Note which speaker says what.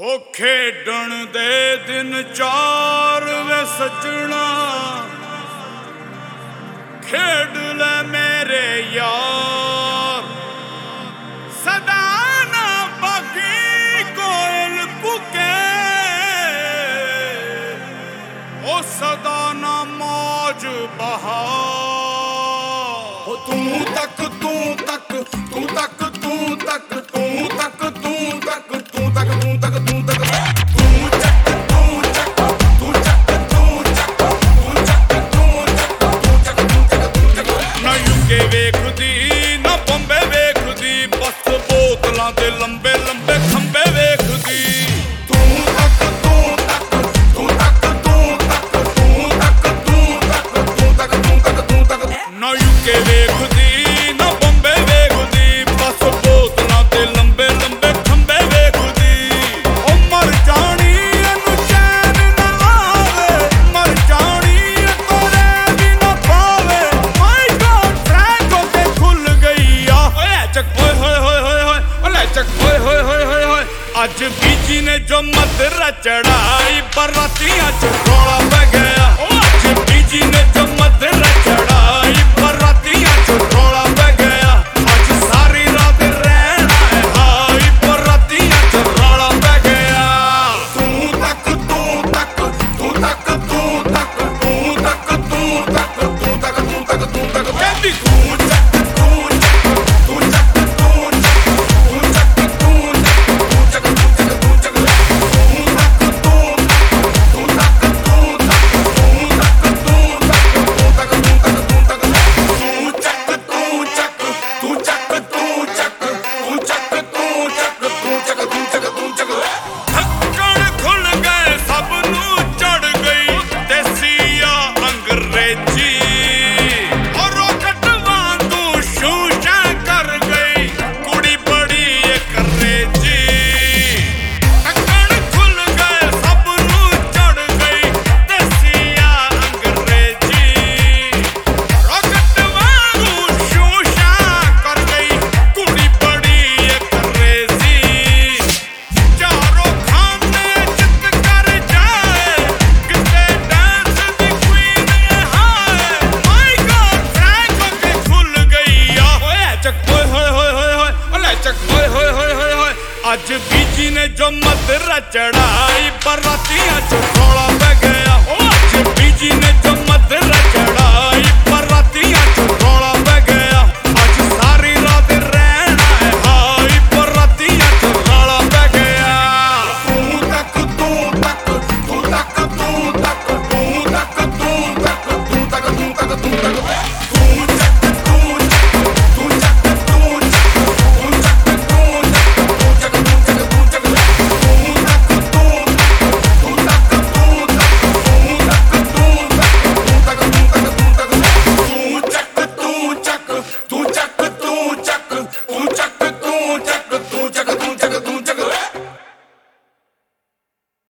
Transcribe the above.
Speaker 1: ਹੋ ਖੇਡਣ ਦੇ ਦਿਨ ਚਾਰ ਵੇ ਸਜਣਾ। ਖੇਡ ਲੈ ਮੇਰੇ ਯਾਰ। ਸਦਾ ਨਾ ਬਾਗੀ ਕੋਲ ਕੁਕੇ। ਉਹ ਸਦਾ ਨਾ ਮੌਜ ਬਹਾ
Speaker 2: ਹੋ ਤੂੰ ਤੱਕ ਤੂੰ ਤੱਕ ਤੂੰ ਤੱਕ ਤੂੰ ਤੱਕ ਤੂੰ ਤੱਕ
Speaker 1: ਕੇ ਵੇਖਦੀ, ਨਾ ਖੁੱਲ ਗਈ ਆ। ਓਏ ਹੋਏ ਹੋਏ ਹੋਏ ਹੋਏ ਓਏ ਚੱਕ ਹੋਏ ਅੱਜ ਬੀਜੀ ਨੇ ਜੋ ਮਤ ਰਚੜਾਈ ਪਰ ਰਾਤੀਆਂ ਚ ਰੋਲਾ ਪੈ ਗਿਆ। with Jesus. ਅੱਜ ਬੀਜੀ ਨੇ ਜੋ ਮਤ ਰਚੜਾਈ ਪਰ ਰਾਤੀਆਂ ਚ ਪੈ ਬਗੈ